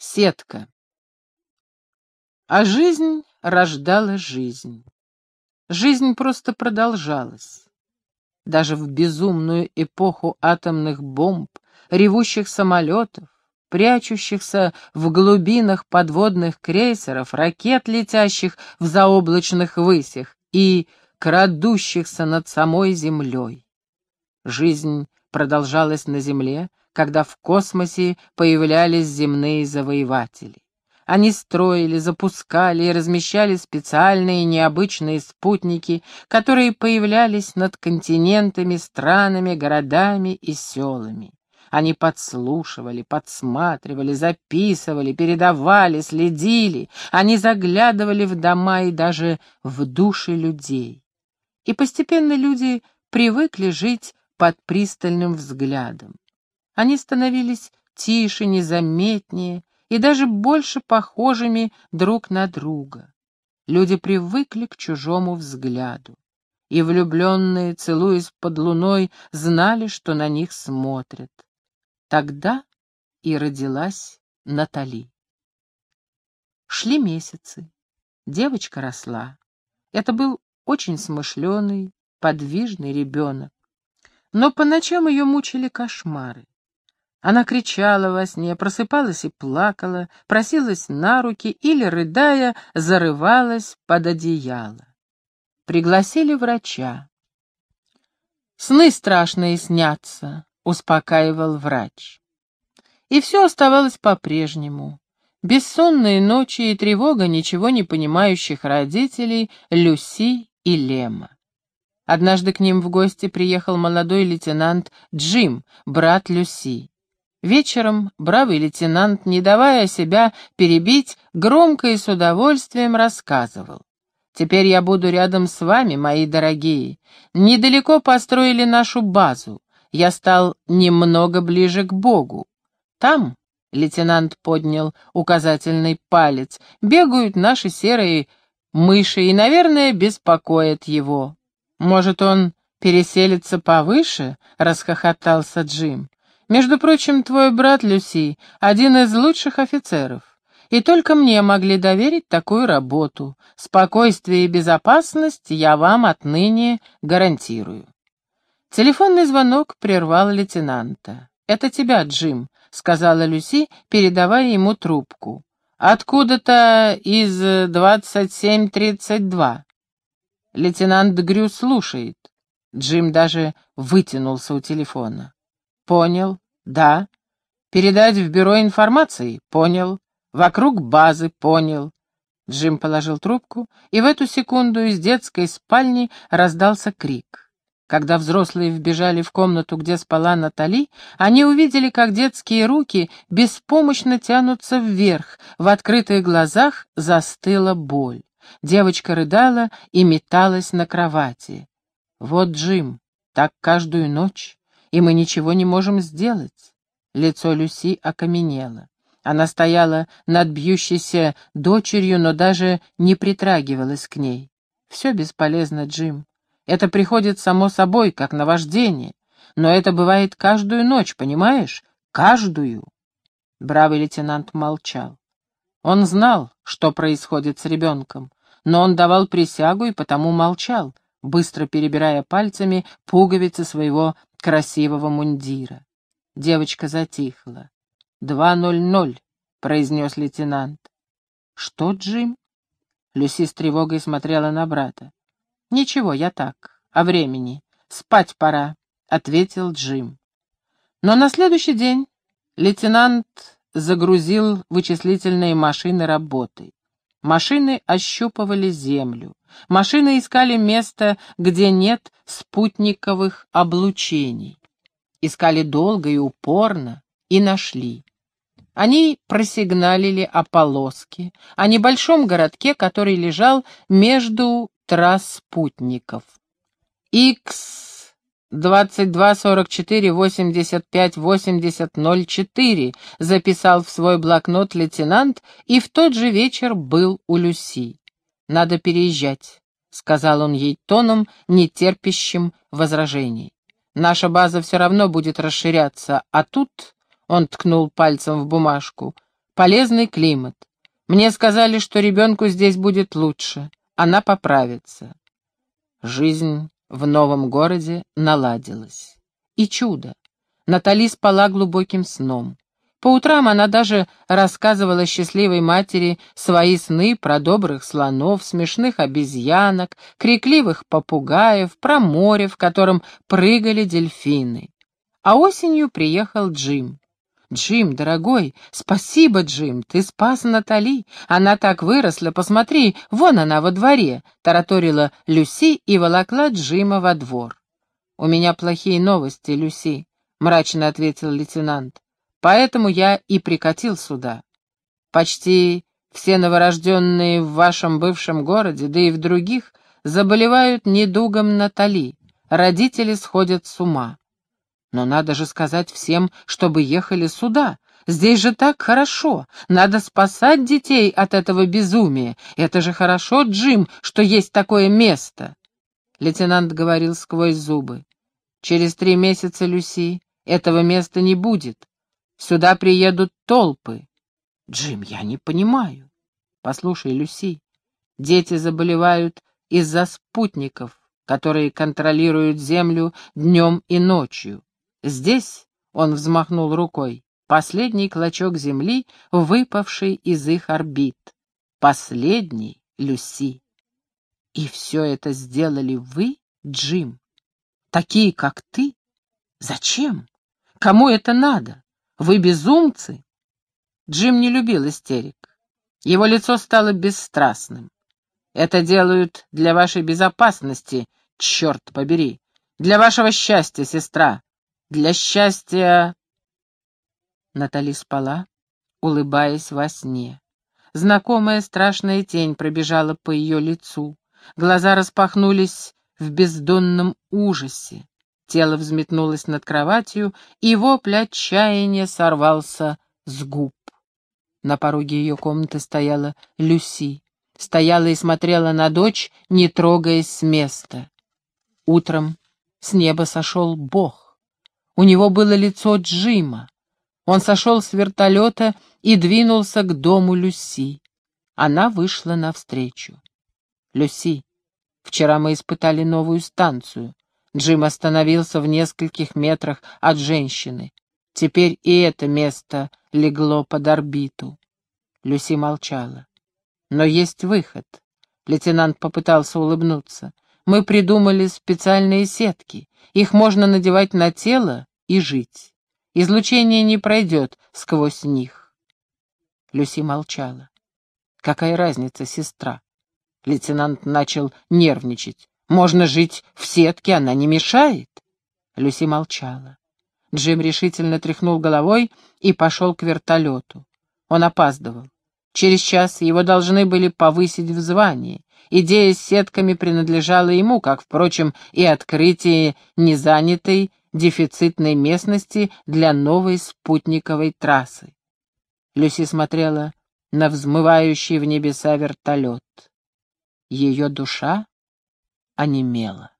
Сетка. А жизнь рождала жизнь. Жизнь просто продолжалась. Даже в безумную эпоху атомных бомб, ревущих самолетов, прячущихся в глубинах подводных крейсеров, ракет, летящих в заоблачных высях и крадущихся над самой землей. Жизнь продолжалась на Земле, когда в космосе появлялись земные завоеватели. Они строили, запускали и размещали специальные необычные спутники, которые появлялись над континентами, странами, городами и селами. Они подслушивали, подсматривали, записывали, передавали, следили. Они заглядывали в дома и даже в души людей. И постепенно люди привыкли жить под пристальным взглядом. Они становились тише, незаметнее и даже больше похожими друг на друга. Люди привыкли к чужому взгляду, и влюбленные, целуясь под луной, знали, что на них смотрят. Тогда и родилась Натали. Шли месяцы. Девочка росла. Это был очень смышленый, подвижный ребенок. Но по ночам ее мучили кошмары. Она кричала во сне, просыпалась и плакала, просилась на руки или, рыдая, зарывалась под одеяло. Пригласили врача. «Сны страшные снятся», — успокаивал врач. И все оставалось по-прежнему. Бессонные ночи и тревога ничего не понимающих родителей Люси и Лема. Однажды к ним в гости приехал молодой лейтенант Джим, брат Люси. Вечером бравый лейтенант, не давая себя перебить, громко и с удовольствием рассказывал. «Теперь я буду рядом с вами, мои дорогие. Недалеко построили нашу базу. Я стал немного ближе к Богу. Там, — лейтенант поднял указательный палец, — бегают наши серые мыши и, наверное, беспокоят его. Может, он переселится повыше?» — расхохотался Джим. Между прочим, твой брат Люси — один из лучших офицеров. И только мне могли доверить такую работу. Спокойствие и безопасность я вам отныне гарантирую. Телефонный звонок прервал лейтенанта. «Это тебя, Джим», — сказала Люси, передавая ему трубку. «Откуда-то из 2732». Лейтенант Грю слушает. Джим даже вытянулся у телефона. Понял. Да. Передать в бюро информации? Понял. Вокруг базы? Понял. Джим положил трубку, и в эту секунду из детской спальни раздался крик. Когда взрослые вбежали в комнату, где спала Натали, они увидели, как детские руки беспомощно тянутся вверх, в открытых глазах застыла боль. Девочка рыдала и металась на кровати. «Вот Джим, так каждую ночь и мы ничего не можем сделать. Лицо Люси окаменело. Она стояла над бьющейся дочерью, но даже не притрагивалась к ней. Все бесполезно, Джим. Это приходит само собой, как наваждение. Но это бывает каждую ночь, понимаешь? Каждую. Бравый лейтенант молчал. Он знал, что происходит с ребенком, но он давал присягу и потому молчал, быстро перебирая пальцами пуговицы своего красивого мундира. Девочка затихла. «Два ноль ноль», — произнес лейтенант. «Что, Джим?» Люси с тревогой смотрела на брата. «Ничего, я так, о времени. Спать пора», — ответил Джим. Но на следующий день лейтенант загрузил вычислительные машины работой. Машины ощупывали землю. Машины искали место, где нет спутниковых облучений. Искали долго и упорно, и нашли. Они просигналили о полоске, о небольшом городке, который лежал между трасс спутников. Икс 22 44 85 80 04 записал в свой блокнот лейтенант и в тот же вечер был у Люси. «Надо переезжать», — сказал он ей тоном, нетерпящим возражений. «Наша база все равно будет расширяться, а тут...» — он ткнул пальцем в бумажку. Полезный климат. Мне сказали, что ребенку здесь будет лучше. Она поправится. Жизнь в новом городе наладилась. И чудо. Натали спала глубоким сном. По утрам она даже рассказывала счастливой матери свои сны про добрых слонов, смешных обезьянок, крикливых попугаев, про море, в котором прыгали дельфины. А осенью приехал Джим. «Джим, дорогой, спасибо, Джим, ты спас Натали. Она так выросла, посмотри, вон она во дворе», — тараторила Люси и волокла Джима во двор. «У меня плохие новости, Люси», — мрачно ответил лейтенант. «Поэтому я и прикатил сюда. Почти все новорожденные в вашем бывшем городе, да и в других, заболевают недугом Натали. Родители сходят с ума. Но надо же сказать всем, чтобы ехали сюда. Здесь же так хорошо. Надо спасать детей от этого безумия. Это же хорошо, Джим, что есть такое место. Лейтенант говорил сквозь зубы. Через три месяца, Люси, этого места не будет. Сюда приедут толпы. Джим, я не понимаю. Послушай, Люси, дети заболевают из-за спутников, которые контролируют Землю днем и ночью. Здесь, — он взмахнул рукой, — последний клочок земли, выпавший из их орбит. Последний, Люси. И все это сделали вы, Джим? Такие, как ты? Зачем? Кому это надо? Вы безумцы? Джим не любил истерик. Его лицо стало бесстрастным. Это делают для вашей безопасности, черт побери. Для вашего счастья, сестра для счастья...» Натали спала, улыбаясь во сне. Знакомая страшная тень пробежала по ее лицу. Глаза распахнулись в бездонном ужасе. Тело взметнулось над кроватью, и вопль отчаяния сорвался с губ. На пороге ее комнаты стояла Люси. Стояла и смотрела на дочь, не трогаясь с места. Утром с неба сошел Бог. У него было лицо Джима. Он сошел с вертолета и двинулся к дому Люси. Она вышла навстречу. «Люси, вчера мы испытали новую станцию. Джим остановился в нескольких метрах от женщины. Теперь и это место легло под орбиту». Люси молчала. «Но есть выход». Лейтенант попытался улыбнуться. «Мы придумали специальные сетки. Их можно надевать на тело и жить. Излучение не пройдет сквозь них. Люси молчала. Какая разница, сестра? Лейтенант начал нервничать. Можно жить в сетке, она не мешает. Люси молчала. Джим решительно тряхнул головой и пошел к вертолету. Он опаздывал. Через час его должны были повысить в звании. Идея с сетками принадлежала ему, как, впрочем, и открытие незанятой дефицитной местности для новой спутниковой трассы. Люси смотрела на взмывающий в небеса вертолет. Ее душа онемела.